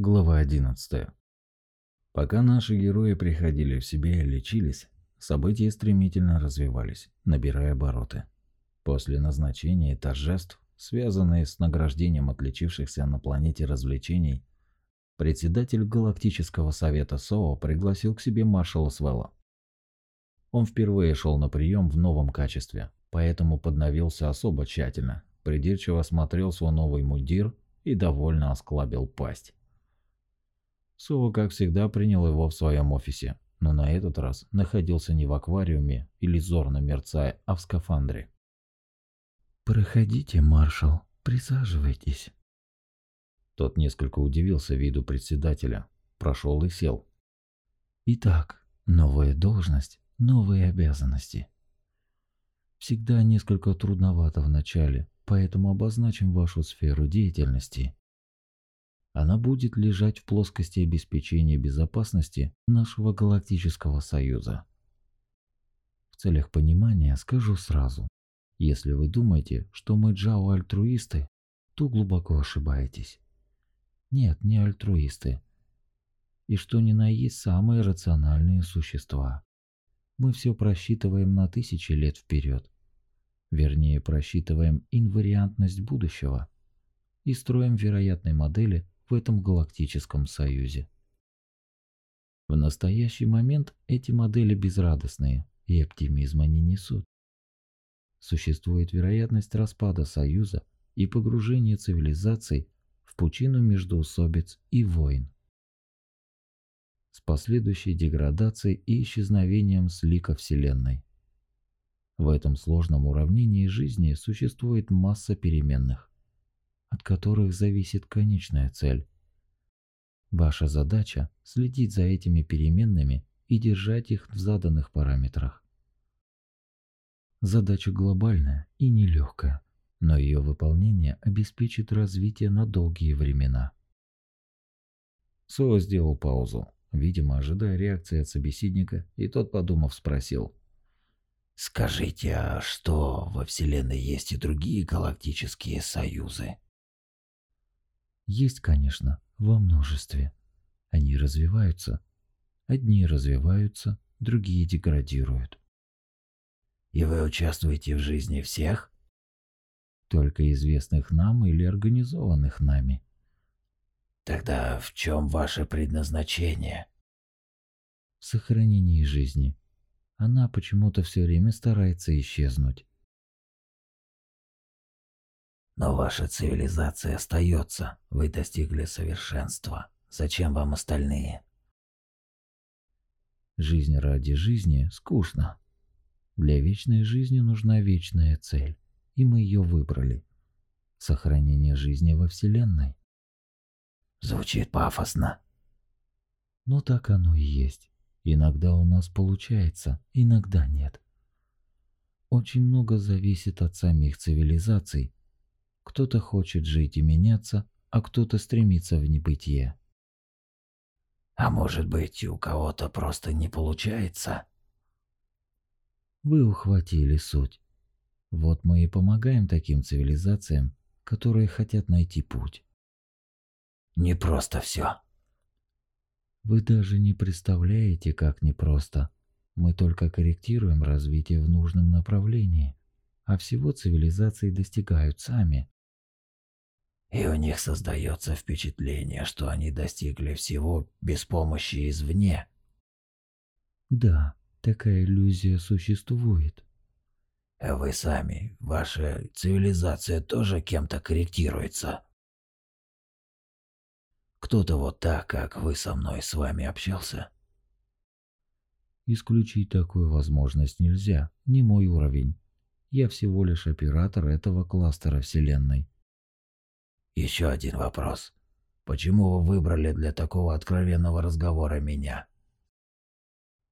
Глава 11. Пока наши герои приходили в себя и лечились, события стремительно развивались, набирая обороты. После назначения торжеств, связанные с награждением отличившихся на планете развлечений, председатель Галактического совета СОО пригласил к себе маршала Свелла. Он впервые шел на прием в новом качестве, поэтому подновился особо тщательно, придирчиво осмотрел свой новый мундир и довольно осклабил пасть. Сова, как всегда, принял его в своем офисе, но на этот раз находился не в аквариуме или зорно мерцая, а в скафандре. «Проходите, маршал, присаживайтесь». Тот несколько удивился виду председателя, прошел и сел. «Итак, новая должность, новые обязанности. Всегда несколько трудновато в начале, поэтому обозначим вашу сферу деятельности она будет лежать в плоскости обеспечения безопасности нашего Галактического Союза. В целях понимания скажу сразу, если вы думаете, что мы Джао альтруисты, то глубоко ошибаетесь. Нет, не альтруисты. И что ни на есть самые рациональные существа. Мы все просчитываем на тысячи лет вперед. Вернее, просчитываем инвариантность будущего и строим вероятные модели в этом галактическом союзе. В настоящий момент эти модели безрадостные и оптимизма не несут. Существует вероятность распада союза и погружения цивилизаций в пучину междоусобиц и войн. С последующей деградацией и исчезновением слика Вселенной. В этом сложном уравнении жизни существует масса переменных от которых зависит конечная цель. Ваша задача – следить за этими переменными и держать их в заданных параметрах. Задача глобальная и нелегкая, но ее выполнение обеспечит развитие на долгие времена. Со сделал паузу, видимо, ожидая реакции от собеседника, и тот, подумав, спросил. «Скажите, а что, во Вселенной есть и другие галактические союзы?» Есть, конечно, во множестве. Они развиваются. Одни развиваются, другие деградируют. И вы участвуете в жизни всех? Только известных нам или организованных нами. Тогда в чем ваше предназначение? В сохранении жизни. Она почему-то все время старается исчезнуть. Но ваша цивилизация остается. Вы достигли совершенства. Зачем вам остальные? Жизнь ради жизни скучно. Для вечной жизни нужна вечная цель, и мы ее выбрали. Сохранение жизни во Вселенной. Звучит пафосно. Но так оно и есть. Иногда у нас получается, иногда нет. Очень много зависит от самих цивилизаций кто-то хочет жить и меняться, а кто-то стремится в небытие. А может быть, у кого-то просто не получается? Вы ухватили суть. Вот мы и помогаем таким цивилизациям, которые хотят найти путь. Не просто все. Вы даже не представляете, как непросто. Мы только корректируем развитие в нужном направлении, а всего цивилизации достигают сами и у них создается впечатление, что они достигли всего без помощи извне. Да, такая иллюзия существует. Вы сами, ваша цивилизация тоже кем-то корректируется. Кто-то вот так, как вы со мной с вами общался? Исключить такую возможность нельзя, не мой уровень. Я всего лишь оператор этого кластера Вселенной. Еще один вопрос. Почему вы выбрали для такого откровенного разговора меня?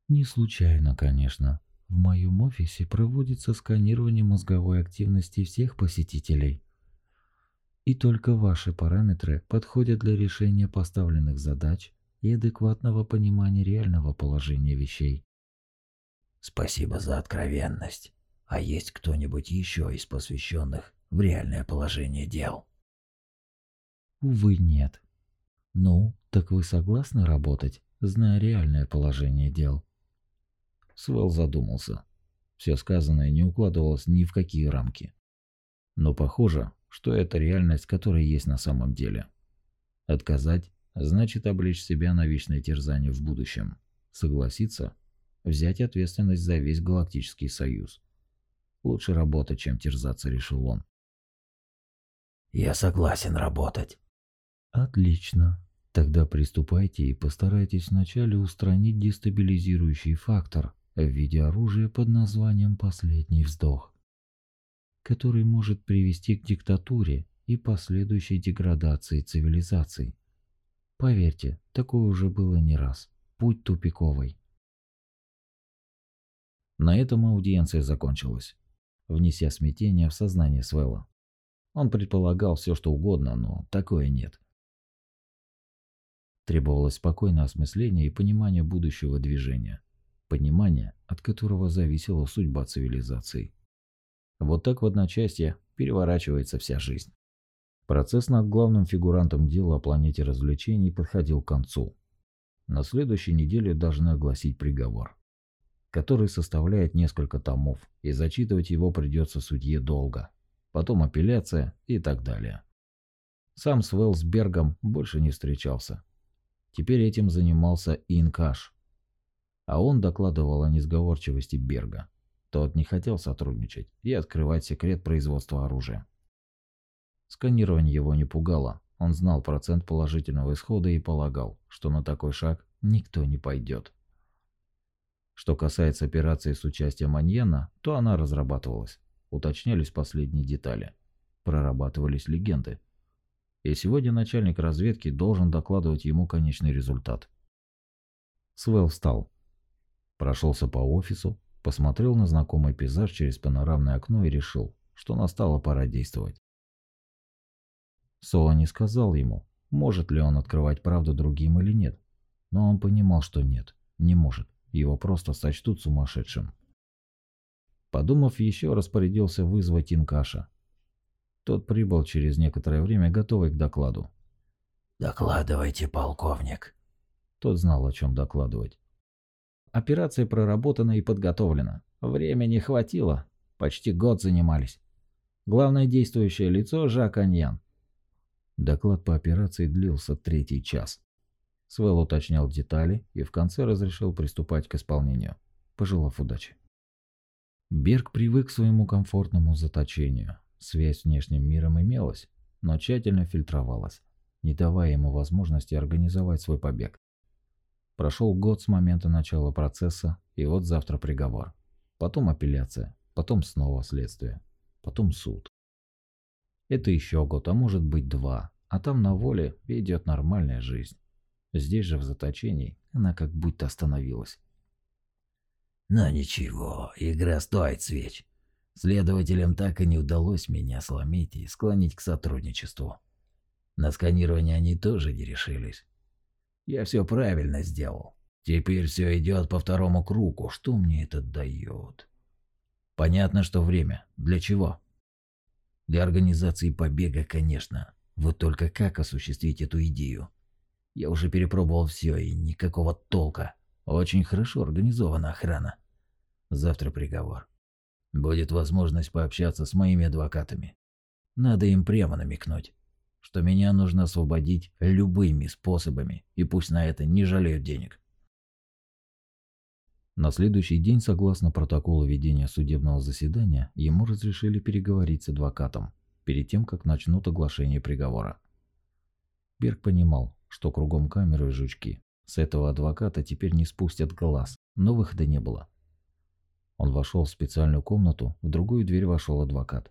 Не случайно, конечно. В моем офисе проводится сканирование мозговой активности всех посетителей. И только ваши параметры подходят для решения поставленных задач и адекватного понимания реального положения вещей. Спасибо за откровенность. А есть кто-нибудь еще из посвященных в реальное положение дел? Увы, нет. Ну, так вы согласны работать, зная реальное положение дел? Свел задумался. Все сказанное не укладывалось ни в какие рамки. Но похоже, что это реальность, которая есть на самом деле. Отказать значит облечь себя на вечное терзание в будущем. Согласиться – взять ответственность за весь Галактический Союз. Лучше работать, чем терзаться, решил он. Я согласен работать. Отлично. Тогда приступайте и постарайтесь вначале устранить дестабилизирующий фактор в виде оружия под названием «Последний вздох», который может привести к диктатуре и последующей деградации цивилизаций. Поверьте, такое уже было не раз. Путь тупиковый. На этом аудиенция закончилась, внеся смятение в сознание Свелла. Он предполагал все, что угодно, но такое нет. Требовалось спокойное осмысление и понимание будущего движения. Понимание, от которого зависела судьба цивилизации. Вот так в одночасье переворачивается вся жизнь. Процесс над главным фигурантом дела о планете развлечений подходил к концу. На следующей неделе должны огласить приговор, который составляет несколько томов, и зачитывать его придется судье долго потом апелляция и так далее. Сам с Велсбергом больше не встречался. Теперь этим занимался Инкаш. А он докладывал о несговорчивости Берга. Тот не хотел сотрудничать и открывать секрет производства оружия. Сканирование его не пугало. Он знал процент положительного исхода и полагал, что на такой шаг никто не пойдет. Что касается операции с участием Аньяна, то она разрабатывалась уточнялись последние детали, прорабатывались легенды. И сегодня начальник разведки должен докладывать ему конечный результат. Свел встал, прошелся по офису, посмотрел на знакомый пейзаж через панорамное окно и решил, что настала пора действовать. Соа не сказал ему, может ли он открывать правду другим или нет, но он понимал, что нет, не может, его просто сочтут сумасшедшим. Подумав еще, распорядился вызвать Инкаша. Тот прибыл через некоторое время, готовый к докладу. «Докладывайте, полковник». Тот знал, о чем докладывать. Операция проработана и подготовлена. Времени хватило. Почти год занимались. Главное действующее лицо – Жак Аньян. Доклад по операции длился третий час. Свел уточнял детали и в конце разрешил приступать к исполнению, пожелав удачи. Берг привык к своему комфортному заточению. Связь с внешним миром имелась, но тщательно фильтровалась, не давая ему возможности организовать свой побег. Прошел год с момента начала процесса, и вот завтра приговор. Потом апелляция, потом снова следствие, потом суд. Это еще год, а может быть два, а там на воле идет нормальная жизнь. Здесь же в заточении она как будто остановилась. Но ничего, игра стоит свеч. Следователям так и не удалось меня сломить и склонить к сотрудничеству. На сканирование они тоже не решились. Я все правильно сделал. Теперь все идет по второму кругу. Что мне это дает? Понятно, что время. Для чего? Для организации побега, конечно. Вот только как осуществить эту идею? Я уже перепробовал все и никакого толка. Очень хорошо организована охрана. Завтра приговор. Будет возможность пообщаться с моими адвокатами. Надо им прямо намекнуть, что меня нужно освободить любыми способами, и пусть на это не жалеют денег. На следующий день, согласно протоколу ведения судебного заседания, ему разрешили переговорить с адвокатом перед тем, как начнут оглашение приговора. Берг понимал, что кругом камеры и жучки. С этого адвоката теперь не спустят глаз, но выхода не было. Он вошел в специальную комнату, в другую дверь вошел адвокат.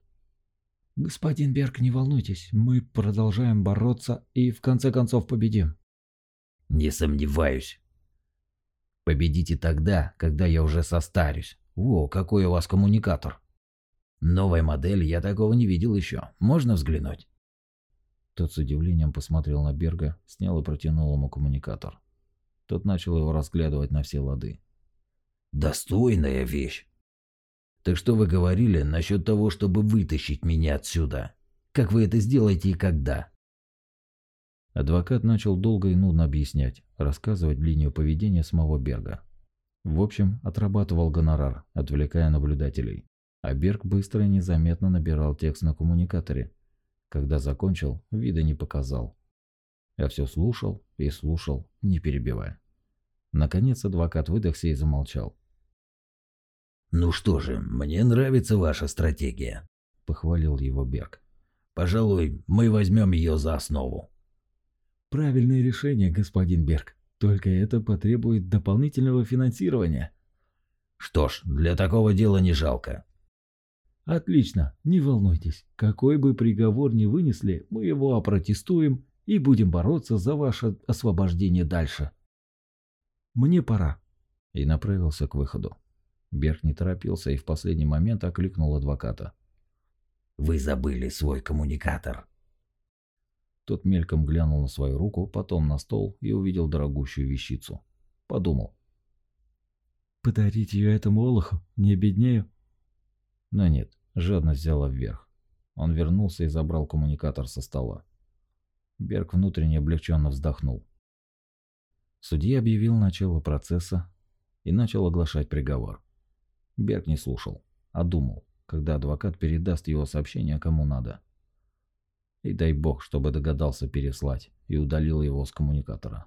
«Господин Берг, не волнуйтесь, мы продолжаем бороться и в конце концов победим». «Не сомневаюсь. Победите тогда, когда я уже состарюсь. О, какой у вас коммуникатор. Новая модель, я такого не видел еще. Можно взглянуть?» Тот с удивлением посмотрел на Берга, снял и протянул ему коммуникатор. Тот начал его разглядывать на все лады. «Достойная вещь. Так что вы говорили насчет того, чтобы вытащить меня отсюда? Как вы это сделаете и когда?» Адвокат начал долго и нудно объяснять, рассказывать линию поведения самого Берга. В общем, отрабатывал гонорар, отвлекая наблюдателей. А Берг быстро и незаметно набирал текст на коммуникаторе. Когда закончил, вида не показал. Я все слушал и слушал, не перебивая. Наконец адвокат выдохся и замолчал. «Ну что же, мне нравится ваша стратегия», – похвалил его Берг. «Пожалуй, мы возьмем ее за основу». «Правильное решение, господин Берг. Только это потребует дополнительного финансирования». «Что ж, для такого дела не жалко. Отлично, не волнуйтесь. Какой бы приговор ни вынесли, мы его опротестуем и будем бороться за ваше освобождение дальше. Мне пора. И направился к выходу. Берг не торопился и в последний момент окликнул адвоката. «Вы забыли свой коммуникатор». Тот мельком глянул на свою руку, потом на стол и увидел дорогущую вещицу. Подумал. «Подарить ее этому олуху? Не обеднею?» Но нет, жадность взяла вверх. Он вернулся и забрал коммуникатор со стола. Берг внутренне облегченно вздохнул. Судья объявил начало процесса и начал оглашать приговор. Берг не слушал, а думал, когда адвокат передаст его сообщение кому надо. И дай бог, чтобы догадался переслать и удалил его с коммуникатора.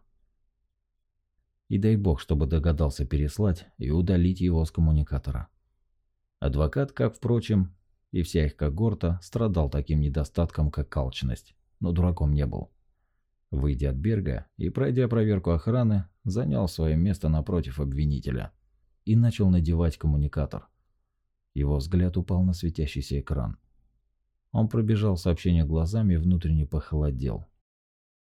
И дай бог, чтобы догадался переслать и удалить его с коммуникатора. Адвокат, как, впрочем, и вся их когорта, страдал таким недостатком, как алчность, но дураком не был. Выйдя от Берга и пройдя проверку охраны, занял свое место напротив обвинителя и начал надевать коммуникатор. Его взгляд упал на светящийся экран. Он пробежал сообщение глазами и внутренне похолодел,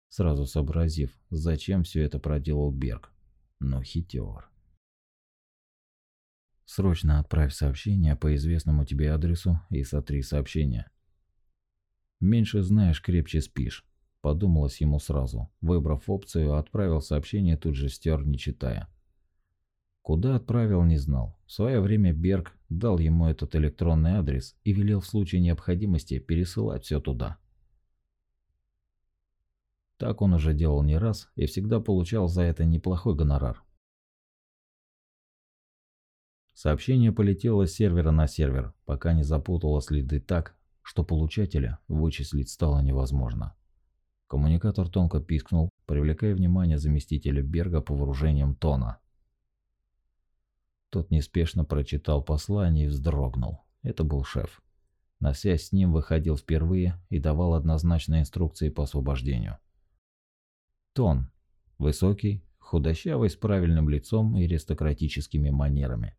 сразу сообразив, зачем все это проделал Берг. Но хитер. Срочно отправь сообщение по известному тебе адресу и сотри сообщение. Меньше знаешь, крепче спишь. Подумалось ему сразу. Выбрав опцию, отправил сообщение, тут же стер, не читая. Куда отправил, не знал. В свое время Берг дал ему этот электронный адрес и велел в случае необходимости пересылать все туда. Так он уже делал не раз и всегда получал за это неплохой гонорар. Сообщение полетело с сервера на сервер, пока не запутало следы так, что получателя вычислить стало невозможно. Коммуникатор тонко пискнул, привлекая внимание заместителя Берга по вооружениям Тона. Тот неспешно прочитал послание и вздрогнул. Это был шеф. На связь с ним выходил впервые и давал однозначные инструкции по освобождению. Тон. Высокий, худощавый, с правильным лицом и аристократическими манерами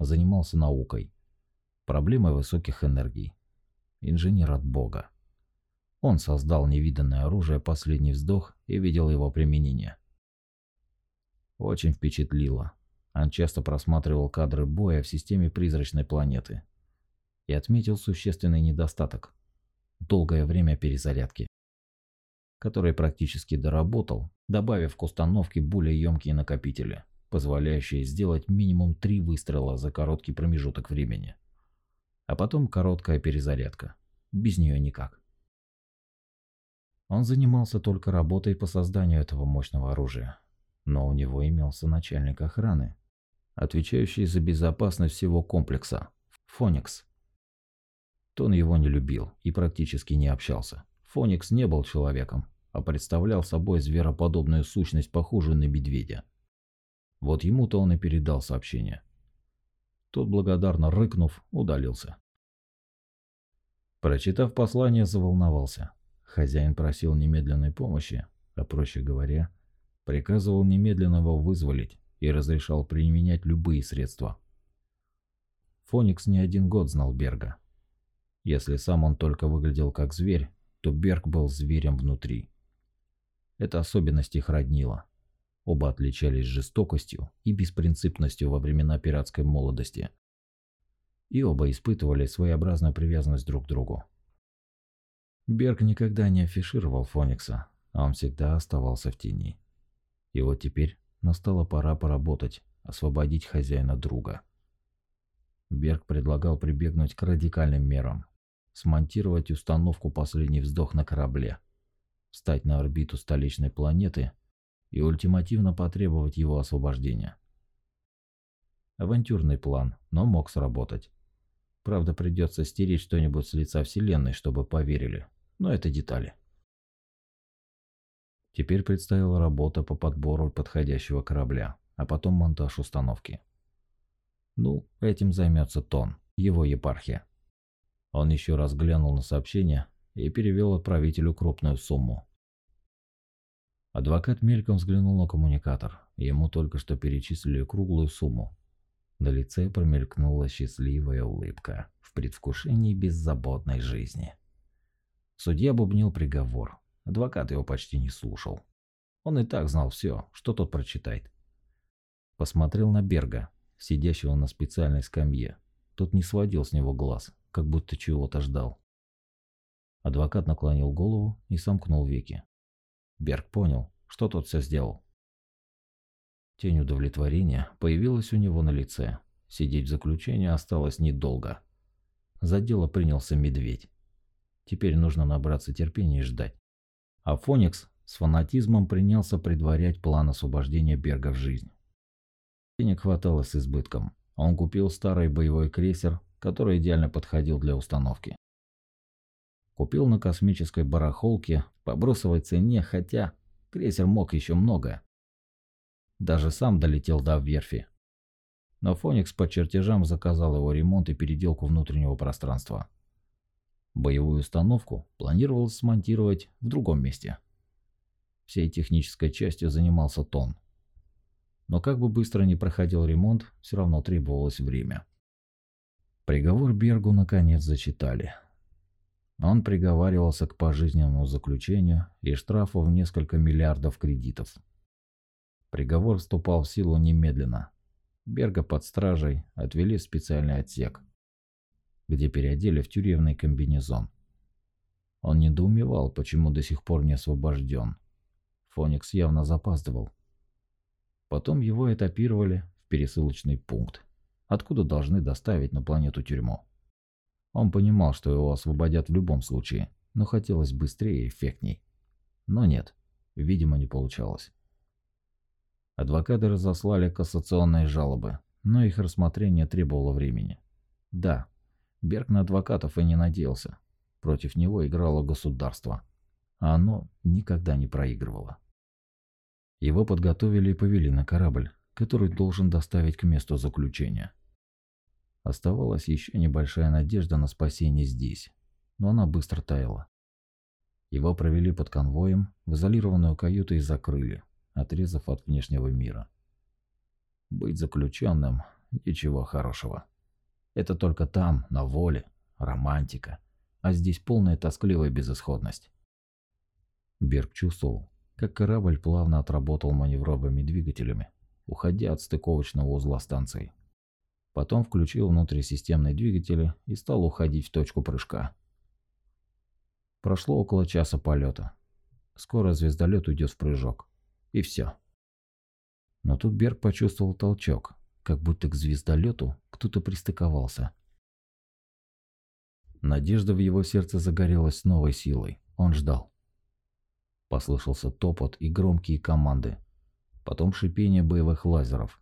занимался наукой, проблемой высоких энергий. Инженер от Бога. Он создал невиданное оружие «Последний вздох» и видел его применение. Очень впечатлило. Он часто просматривал кадры боя в системе призрачной планеты и отметил существенный недостаток – долгое время перезарядки, который практически доработал, добавив к установке более емкие накопители – позволяющая сделать минимум три выстрела за короткий промежуток времени. А потом короткая перезарядка. Без нее никак. Он занимался только работой по созданию этого мощного оружия. Но у него имелся начальник охраны, отвечающий за безопасность всего комплекса – Фоникс. Тон его не любил и практически не общался. Фоникс не был человеком, а представлял собой звероподобную сущность, похожую на медведя. Вот ему-то он и передал сообщение. Тот, благодарно рыкнув, удалился. Прочитав послание, заволновался. Хозяин просил немедленной помощи, а проще говоря, приказывал немедленно его вызволить и разрешал применять любые средства. Фоникс не один год знал Берга. Если сам он только выглядел как зверь, то Берг был зверем внутри. Это особенность их роднила. Оба отличались жестокостью и беспринципностью во времена пиратской молодости. И оба испытывали своеобразную привязанность друг к другу. Берг никогда не афишировал Фоникса, а он всегда оставался в тени. И вот теперь настала пора поработать, освободить хозяина друга. Берг предлагал прибегнуть к радикальным мерам. Смонтировать установку «Последний вздох» на корабле. встать на орбиту столичной планеты и ультимативно потребовать его освобождения. Авантюрный план, но мог сработать. Правда, придется стереть что-нибудь с лица Вселенной, чтобы поверили. Но это детали. Теперь предстояла работа по подбору подходящего корабля, а потом монтаж установки. Ну, этим займется Тон, его епархия. Он еще раз глянул на сообщение и перевел отправителю крупную сумму. Адвокат мельком взглянул на коммуникатор. Ему только что перечислили круглую сумму. На лице промелькнула счастливая улыбка в предвкушении беззаботной жизни. Судья бубнил приговор. Адвокат его почти не слушал. Он и так знал все, что тот прочитает. Посмотрел на Берга, сидящего на специальной скамье. Тот не сводил с него глаз, как будто чего-то ждал. Адвокат наклонил голову и сомкнул веки. Берг понял, что тот все сделал. Тень удовлетворения появилась у него на лице. Сидеть в заключении осталось недолго. За дело принялся медведь. Теперь нужно набраться терпения и ждать. А Фоникс с фанатизмом принялся предварять план освобождения Берга в жизнь. Денег хватало с избытком. Он купил старый боевой крейсер, который идеально подходил для установки. Купил на космической барахолке по бросовой цене, хотя крейсер мог еще много. Даже сам долетел до верфи. Но Фоникс по чертежам заказал его ремонт и переделку внутреннего пространства. Боевую установку планировалось смонтировать в другом месте. Всей технической частью занимался Тон. Но как бы быстро ни проходил ремонт, все равно требовалось время. Приговор Бергу наконец зачитали. Он приговаривался к пожизненному заключению и штрафу в несколько миллиардов кредитов. Приговор вступал в силу немедленно. Берга под стражей отвели в специальный отсек, где переодели в тюремный комбинезон. Он недоумевал, почему до сих пор не освобожден. Фоникс явно запаздывал. Потом его этапировали в пересылочный пункт, откуда должны доставить на планету тюрьму. Он понимал, что его освободят в любом случае, но хотелось быстрее и эффектней. Но нет, видимо не получалось. Адвокаты разослали кассационные жалобы, но их рассмотрение требовало времени. Да, Берг на адвокатов и не надеялся. Против него играло государство, а оно никогда не проигрывало. Его подготовили и повели на корабль, который должен доставить к месту заключения. Оставалась еще небольшая надежда на спасение здесь, но она быстро таяла. Его провели под конвоем в изолированную каюту и закрыли, отрезав от внешнего мира. Быть заключенным – ничего хорошего. Это только там, на воле, романтика, а здесь полная тоскливая безысходность. Берг чувствовал, как корабль плавно отработал маневровыми двигателями, уходя от стыковочного узла станции. Потом включил внутрисистемные двигатели и стал уходить в точку прыжка. Прошло около часа полета. Скоро звездолет уйдет в прыжок. И все. Но тут Берг почувствовал толчок, как будто к звездолету кто-то пристыковался. Надежда в его сердце загорелась с новой силой. Он ждал. Послышался топот и громкие команды. Потом шипение боевых лазеров.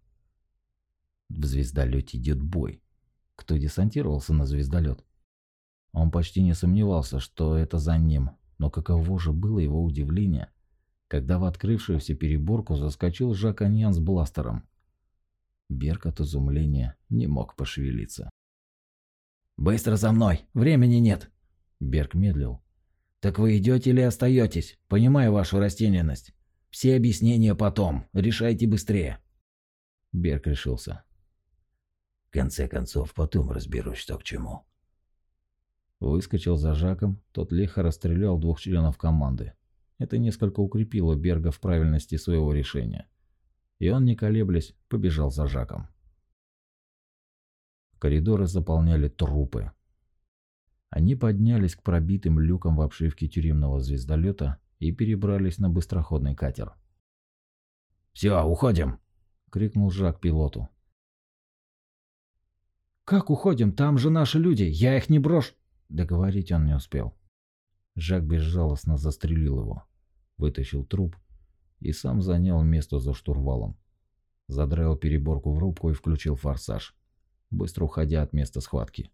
В звездолете идет бой. Кто десантировался на звездолет? Он почти не сомневался, что это за ним, но каково же было его удивление, когда в открывшуюся переборку заскочил Жак Аньян с бластером. Берг от изумления не мог пошевелиться. «Быстро за мной! Времени нет!» Берг медлил. «Так вы идете или остаетесь? Понимаю вашу растерянность. Все объяснения потом. Решайте быстрее». Берг решился. В конце концов, потом разберусь, что к чему. Выскочил за Жаком, тот лихо расстрелял двух членов команды. Это несколько укрепило Берга в правильности своего решения. И он, не колеблясь, побежал за Жаком. Коридоры заполняли трупы. Они поднялись к пробитым люкам в обшивке тюремного звездолета и перебрались на быстроходный катер. «Все, уходим!» — крикнул Жак пилоту. «Как уходим? Там же наши люди! Я их не брошу!» Договорить он не успел. Жак безжалостно застрелил его. вытащил труп и сам занял место за штурвалом. Задраил переборку в рубку и включил форсаж, быстро уходя от места схватки.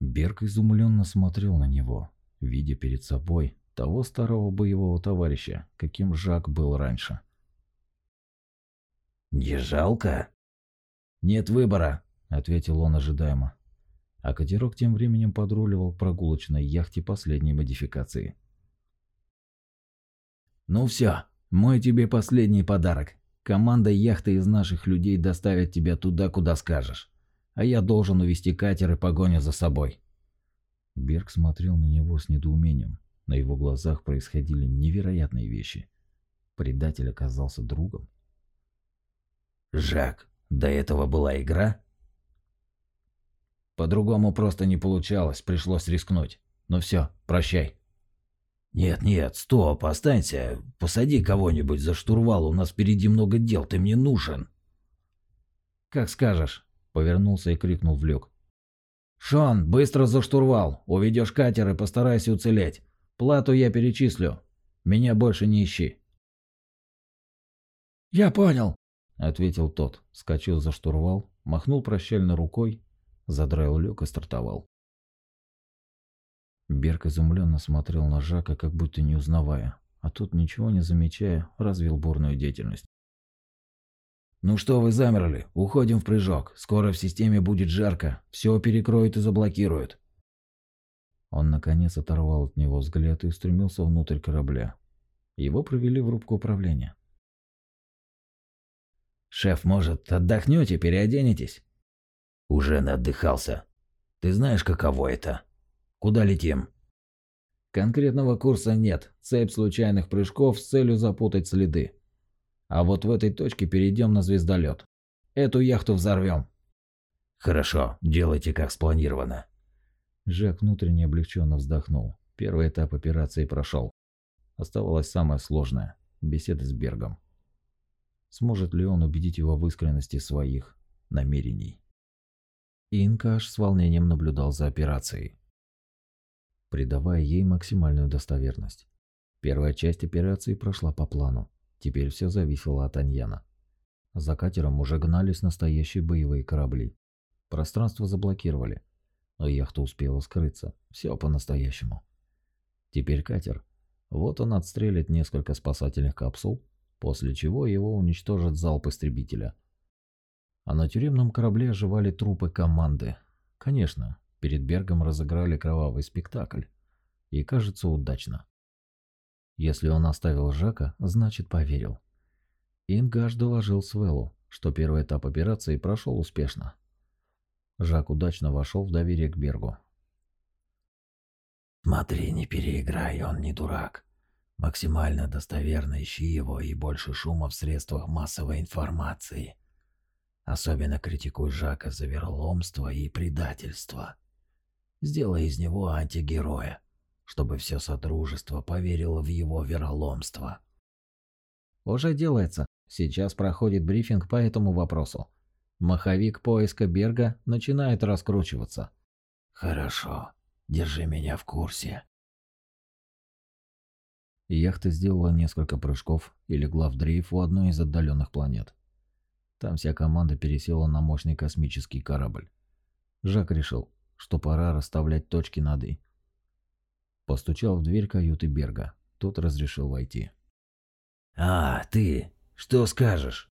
Берг изумленно смотрел на него, видя перед собой того старого боевого товарища, каким Жак был раньше. «Не жалко?» «Нет выбора», — ответил он ожидаемо. А катерок тем временем подруливал прогулочной яхте последней модификации. «Ну все, мой тебе последний подарок. Команда яхты из наших людей доставит тебя туда, куда скажешь. А я должен увести катер и погоню за собой». Берг смотрел на него с недоумением. На его глазах происходили невероятные вещи. Предатель оказался другом. «Жак, до этого была игра?» По-другому просто не получалось, пришлось рискнуть. Ну все, прощай. «Нет-нет, стоп, останься. Посади кого-нибудь за штурвал, у нас впереди много дел, ты мне нужен». «Как скажешь», — повернулся и крикнул в люк. «Шон, быстро за штурвал, уведешь катер и постарайся уцелеть. Плату я перечислю. Меня больше не ищи». «Я понял», — ответил тот, скачал за штурвал, махнул прощальной рукой задраил люк и стартовал. Берг изумленно смотрел на Жака, как будто не узнавая, а тот, ничего не замечая, развил бурную деятельность. «Ну что вы замерли? Уходим в прыжок. Скоро в системе будет жарко. Все перекроют и заблокируют». Он, наконец, оторвал от него взгляд и устремился внутрь корабля. Его провели в рубку управления. «Шеф, может, отдохнете, переоденетесь?» Уже наотдыхался. Ты знаешь, каково это? Куда летим? Конкретного курса нет. Цепь случайных прыжков с целью запутать следы. А вот в этой точке перейдем на звездолет. Эту яхту взорвем. Хорошо, делайте как спланировано. Жак внутренне облегченно вздохнул. Первый этап операции прошел. Оставалось самое сложное – беседа с Бергом. Сможет ли он убедить его в искренности своих намерений? Инкаш с волнением наблюдал за операцией, придавая ей максимальную достоверность. Первая часть операции прошла по плану. Теперь все зависело от Аньяна. За катером уже гнались настоящие боевые корабли. Пространство заблокировали, но яхта успела скрыться. Все по-настоящему. Теперь катер. Вот он отстрелит несколько спасательных капсул, после чего его уничтожит залп истребителя – а на тюремном корабле оживали трупы команды. Конечно, перед Бергом разыграли кровавый спектакль. И кажется, удачно. Если он оставил Жака, значит поверил. Ингаш доложил Свеллу, что первый этап операции прошел успешно. Жак удачно вошел в доверие к Бергу. «Смотри, не переиграй, он не дурак. Максимально достоверно ищи его и больше шума в средствах массовой информации. Особенно критикуй Жака за вероломство и предательство. Сделай из него антигероя, чтобы все Содружество поверило в его вероломство. Уже делается. Сейчас проходит брифинг по этому вопросу. Маховик поиска Берга начинает раскручиваться. Хорошо. Держи меня в курсе. Яхта сделала несколько прыжков и легла в дрейф у одной из отдаленных планет. Там вся команда пересела на мощный космический корабль. Жак решил, что пора расставлять точки над «и». Постучал в дверь каюты Берга. Тот разрешил войти. «А, ты? Что скажешь?»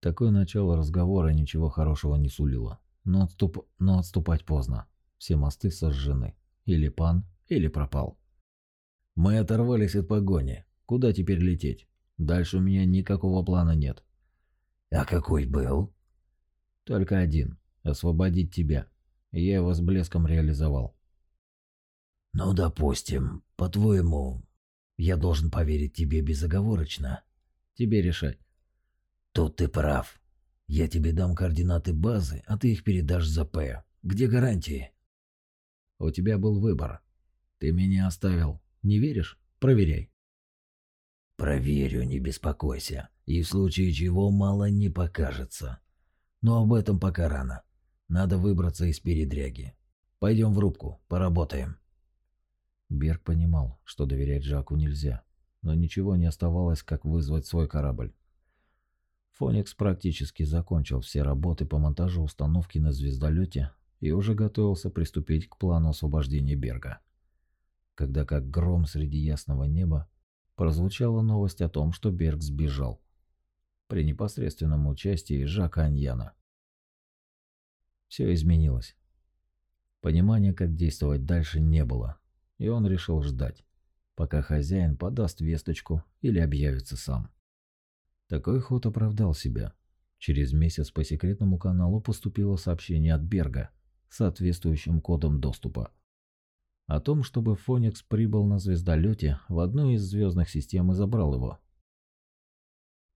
Такое начало разговора ничего хорошего не сулило. Но, отступ... но отступать поздно. Все мосты сожжены. Или пан, или пропал. Мы оторвались от погони. Куда теперь лететь? Дальше у меня никакого плана нет. А какой был? Только один. Освободить тебя. Я его с блеском реализовал. Ну, допустим. По-твоему, я должен поверить тебе безоговорочно? Тебе решать. Тут ты прав. Я тебе дам координаты базы, а ты их передашь за П. Где гарантии? У тебя был выбор. Ты меня оставил. Не веришь? Проверяй. Проверю, не беспокойся. И в случае чего мало не покажется. Но об этом пока рано. Надо выбраться из передряги. Пойдем в рубку, поработаем. Берг понимал, что доверять Жаку нельзя, но ничего не оставалось, как вызвать свой корабль. Фоникс практически закончил все работы по монтажу установки на звездолете и уже готовился приступить к плану освобождения Берга. Когда как гром среди ясного неба прозвучала новость о том, что Берг сбежал при непосредственном участии Жака Аньяна. Все изменилось. Понимания, как действовать дальше, не было, и он решил ждать, пока хозяин подаст весточку или объявится сам. Такой ход оправдал себя. Через месяц по секретному каналу поступило сообщение от Берга с соответствующим кодом доступа. О том, чтобы Фоникс прибыл на звездолете в одну из звездных систем и забрал его.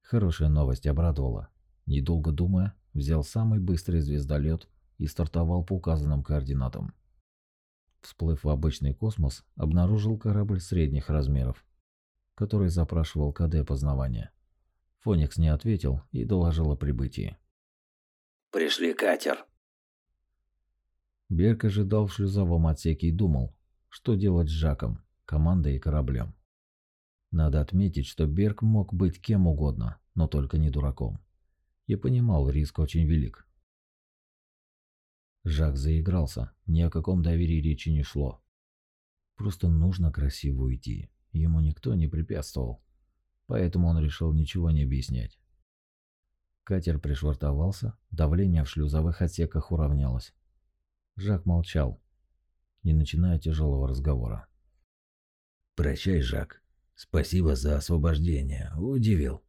Хорошая новость обрадовала. Недолго думая, взял самый быстрый звездолет и стартовал по указанным координатам. Всплыв в обычный космос, обнаружил корабль средних размеров, который запрашивал КД познавания. Фоникс не ответил и доложил о прибытии. «Пришли катер». Берг ожидал в шлюзовом отсеке и думал, что делать с Жаком, командой и кораблем. Надо отметить, что Берг мог быть кем угодно, но только не дураком. И понимал, риск очень велик. Жак заигрался, ни о каком доверии речи не шло. Просто нужно красиво уйти, ему никто не препятствовал. Поэтому он решил ничего не объяснять. Катер пришвартовался, давление в шлюзовых отсеках уравнялось. Жак молчал, не начиная тяжелого разговора. «Прощай, Жак. Спасибо за освобождение. Удивил.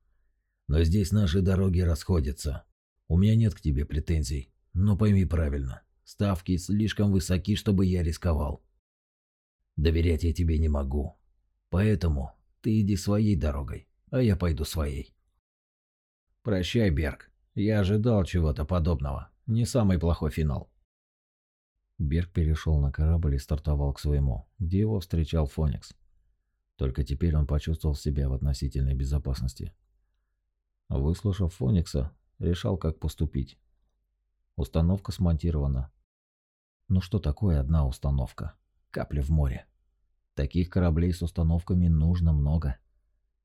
Но здесь наши дороги расходятся. У меня нет к тебе претензий. Но пойми правильно. Ставки слишком высоки, чтобы я рисковал. Доверять я тебе не могу. Поэтому ты иди своей дорогой, а я пойду своей. Прощай, Берг. Я ожидал чего-то подобного. Не самый плохой финал. Берг перешел на корабль и стартовал к своему, где его встречал Фоникс. Только теперь он почувствовал себя в относительной безопасности. Выслушав Фоникса, решал, как поступить. Установка смонтирована, ну что такое одна установка? Капля в море. Таких кораблей с установками нужно много.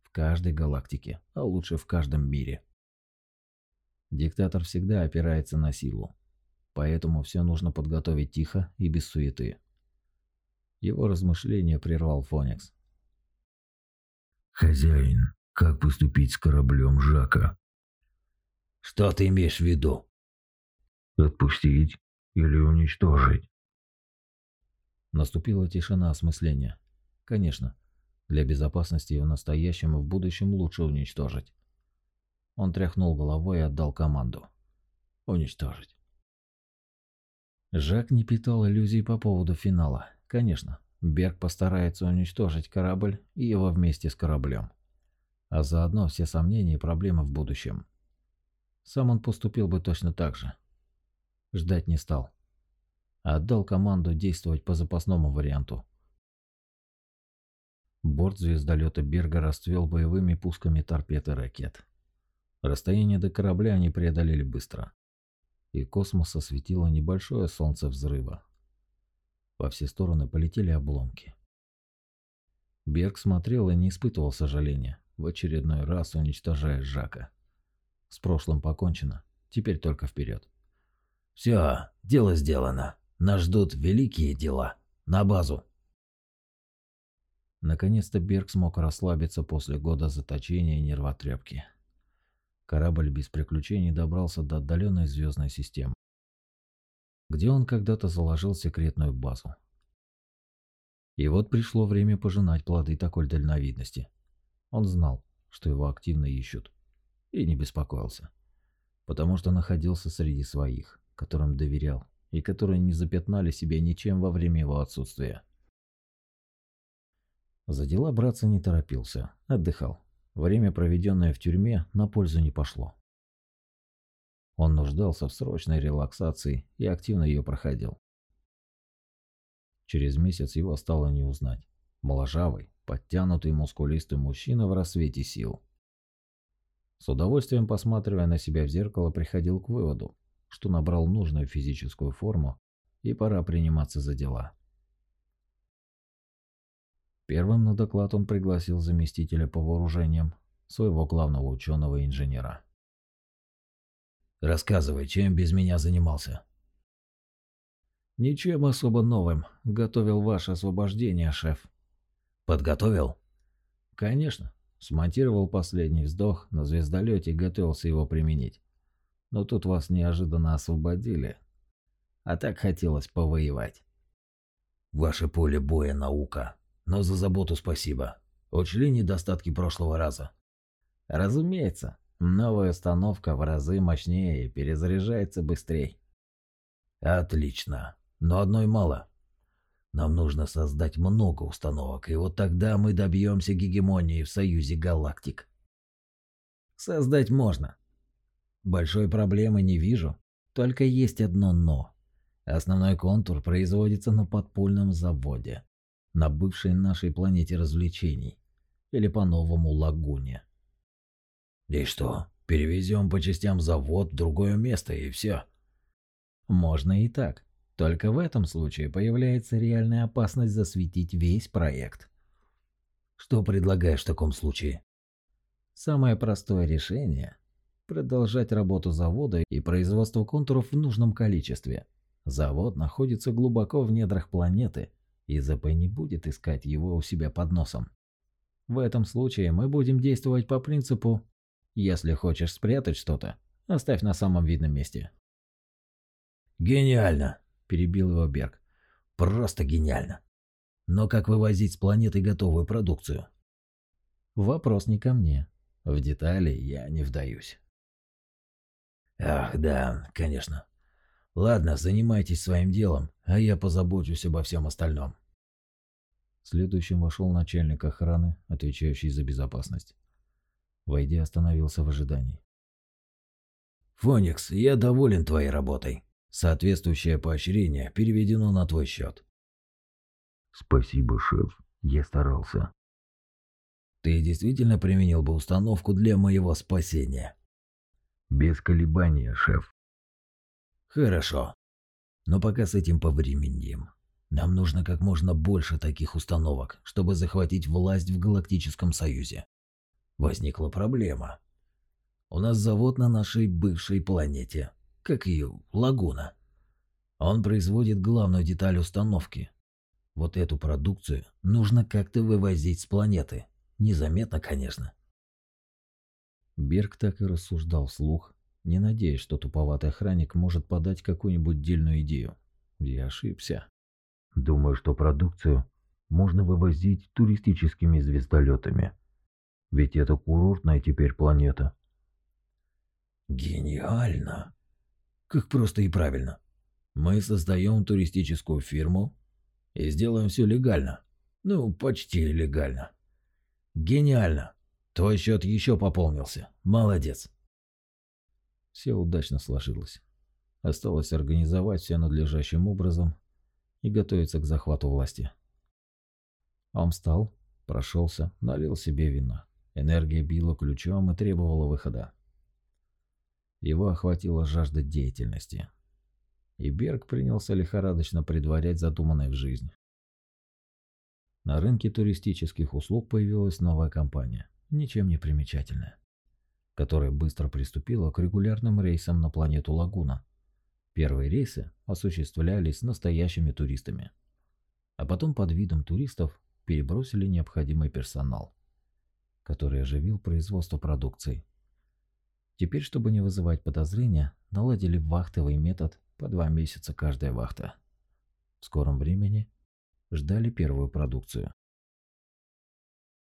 В каждой галактике, а лучше в каждом мире. Диктатор всегда опирается на силу. Поэтому все нужно подготовить тихо и без суеты. Его размышления прервал Фоникс. «Хозяин, как поступить с кораблем Жака?» «Что ты имеешь в виду?» «Отпустить или уничтожить. Наступила тишина осмысления. Конечно, для безопасности в настоящем и в будущем лучше уничтожить. Он тряхнул головой и отдал команду. Уничтожить. Жак не питал иллюзий по поводу финала. Конечно, Берг постарается уничтожить корабль и его вместе с кораблем. А заодно все сомнения и проблемы в будущем. Сам он поступил бы точно так же. Ждать не стал. Отдал команду действовать по запасному варианту. Борт звездолета Берга расцвел боевыми пусками торпед и ракет. Расстояние до корабля они преодолели быстро. И космос осветило небольшое солнце взрыва. Во все стороны полетели обломки. Берг смотрел и не испытывал сожаления, в очередной раз уничтожая Жака. С прошлым покончено, теперь только вперед. Все, дело сделано. Нас ждут великие дела. На базу. Наконец-то Берг смог расслабиться после года заточения и нервотрепки. Корабль без приключений добрался до отдаленной звездной системы, где он когда-то заложил секретную базу. И вот пришло время пожинать плоды такой дальновидности. Он знал, что его активно ищут, и не беспокоился, потому что находился среди своих которым доверял, и которые не запятнали себя ничем во время его отсутствия. За дела браться не торопился, отдыхал. Время, проведенное в тюрьме, на пользу не пошло. Он нуждался в срочной релаксации и активно ее проходил. Через месяц его стало не узнать. Моложавый, подтянутый, мускулистый мужчина в рассвете сил. С удовольствием посматривая на себя в зеркало, приходил к выводу, что набрал нужную физическую форму и пора приниматься за дела. Первым на доклад он пригласил заместителя по вооружениям, своего главного ученого-инженера. «Рассказывай, чем без меня занимался?» «Ничем особо новым. Готовил ваше освобождение, шеф». «Подготовил?» «Конечно. Смонтировал последний вздох на звездолете и готовился его применить. Но тут вас неожиданно освободили. А так хотелось повоевать». «Ваше поле боя – наука. Но за заботу спасибо. Учли недостатки прошлого раза?» «Разумеется. Новая установка в разы мощнее и перезаряжается быстрее». «Отлично. Но одной мало. Нам нужно создать много установок, и вот тогда мы добьемся гегемонии в Союзе Галактик». «Создать можно. Большой проблемы не вижу. Только есть одно «но». Основной контур производится на подпольном заводе на бывшей нашей планете развлечений, или по-новому лагуне. И что, перевезем по частям завод в другое место и все? Можно и так. Только в этом случае появляется реальная опасность засветить весь проект. Что предлагаешь в таком случае? Самое простое решение – продолжать работу завода и производство контуров в нужном количестве. Завод находится глубоко в недрах планеты и ЗП не будет искать его у себя под носом. В этом случае мы будем действовать по принципу «если хочешь спрятать что-то, оставь на самом видном месте». «Гениально!» – перебил его Берг. «Просто гениально! Но как вывозить с планеты готовую продукцию?» Вопрос не ко мне. В детали я не вдаюсь. Ах, да, конечно. Ладно, занимайтесь своим делом, а я позабочусь обо всем остальном. Следующим вошел начальник охраны, отвечающий за безопасность. Войдя, остановился в ожидании. «Фоникс, я доволен твоей работой. Соответствующее поощрение переведено на твой счет». «Спасибо, шеф. Я старался». «Ты действительно применил бы установку для моего спасения?» «Без колебания, шеф». Хорошо. Но пока с этим повременим. Нам нужно как можно больше таких установок, чтобы захватить власть в Галактическом Союзе. Возникла проблема. У нас завод на нашей бывшей планете, как и Лагуна. Он производит главную деталь установки. Вот эту продукцию нужно как-то вывозить с планеты. Незаметно, конечно. Берг так и рассуждал вслух, не надеясь, что туповатый охранник может подать какую-нибудь дельную идею. Я ошибся. Думаю, что продукцию можно вывозить туристическими звездолетами. Ведь это курортная теперь планета. Гениально. Как просто и правильно. Мы создаем туристическую фирму и сделаем все легально. Ну, почти легально. Гениально. Твой счет еще пополнился. Молодец. Все удачно сложилось. Осталось организовать все надлежащим образом и готовиться к захвату власти. Он встал, прошелся, налил себе вина. Энергия била ключом и требовала выхода. Его охватила жажда деятельности. И Берг принялся лихорадочно предварять задуманное в жизнь. На рынке туристических услуг появилась новая компания, ничем не примечательная которая быстро приступила к регулярным рейсам на планету Лагуна. Первые рейсы осуществлялись настоящими туристами, а потом под видом туристов перебросили необходимый персонал, который оживил производство продукции. Теперь, чтобы не вызывать подозрения, наладили вахтовый метод по два месяца каждая вахта. В скором времени ждали первую продукцию.